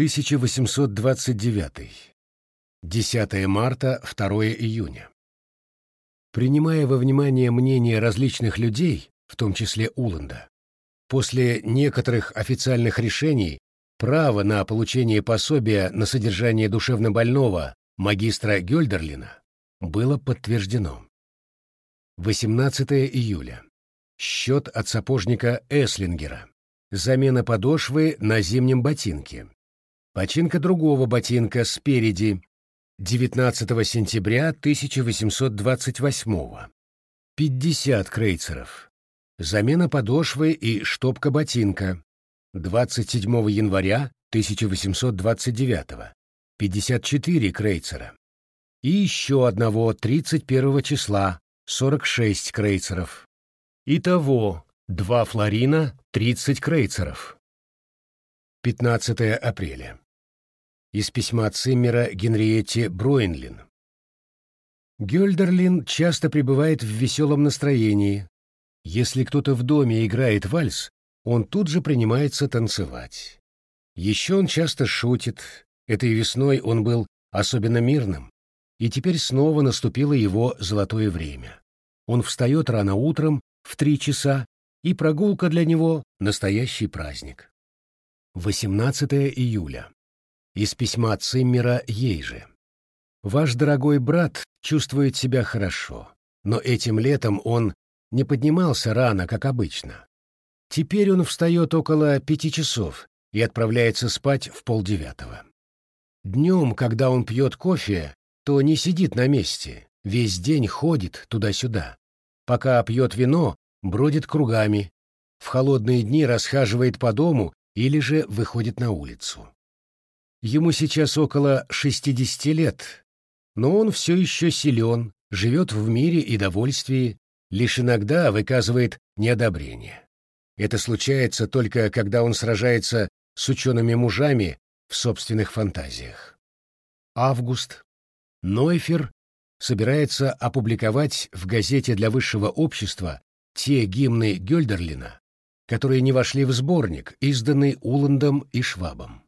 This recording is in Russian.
1829. 10 марта, 2 июня. Принимая во внимание мнение различных людей, в том числе Уланда, после некоторых официальных решений право на получение пособия на содержание душевнобольного магистра Гёльдерлина было подтверждено. 18 июля. Счет от сапожника Эслингера. Замена подошвы на зимнем ботинке. Починка другого ботинка спереди 19 сентября 1828 50 крейцеров. Замена подошвы и штопка ботинка 27 января 1829 54 крейцера. И еще одного 31 числа 46 крейцеров. Итого 2 флорина 30 крейцеров. 15 апреля. Из письма Циммера Генриетте Броинлин. Гёльдерлин часто пребывает в веселом настроении. Если кто-то в доме играет вальс, он тут же принимается танцевать. Еще он часто шутит. Этой весной он был особенно мирным, и теперь снова наступило его золотое время. Он встает рано утром в три часа, и прогулка для него — настоящий праздник. 18 июля. Из письма Циммера ей же. Ваш дорогой брат чувствует себя хорошо, но этим летом он не поднимался рано, как обычно. Теперь он встает около пяти часов и отправляется спать в полдевятого. Днем, когда он пьет кофе, то не сидит на месте, весь день ходит туда-сюда. Пока пьет вино, бродит кругами, в холодные дни расхаживает по дому или же выходит на улицу. Ему сейчас около 60 лет, но он все еще силен, живет в мире и довольствии, лишь иногда выказывает неодобрение. Это случается только когда он сражается с учеными мужами в собственных фантазиях. Август. Нойфер собирается опубликовать в газете для высшего общества те гимны Гёльдерлина, которые не вошли в сборник, изданный Уландом и Швабом.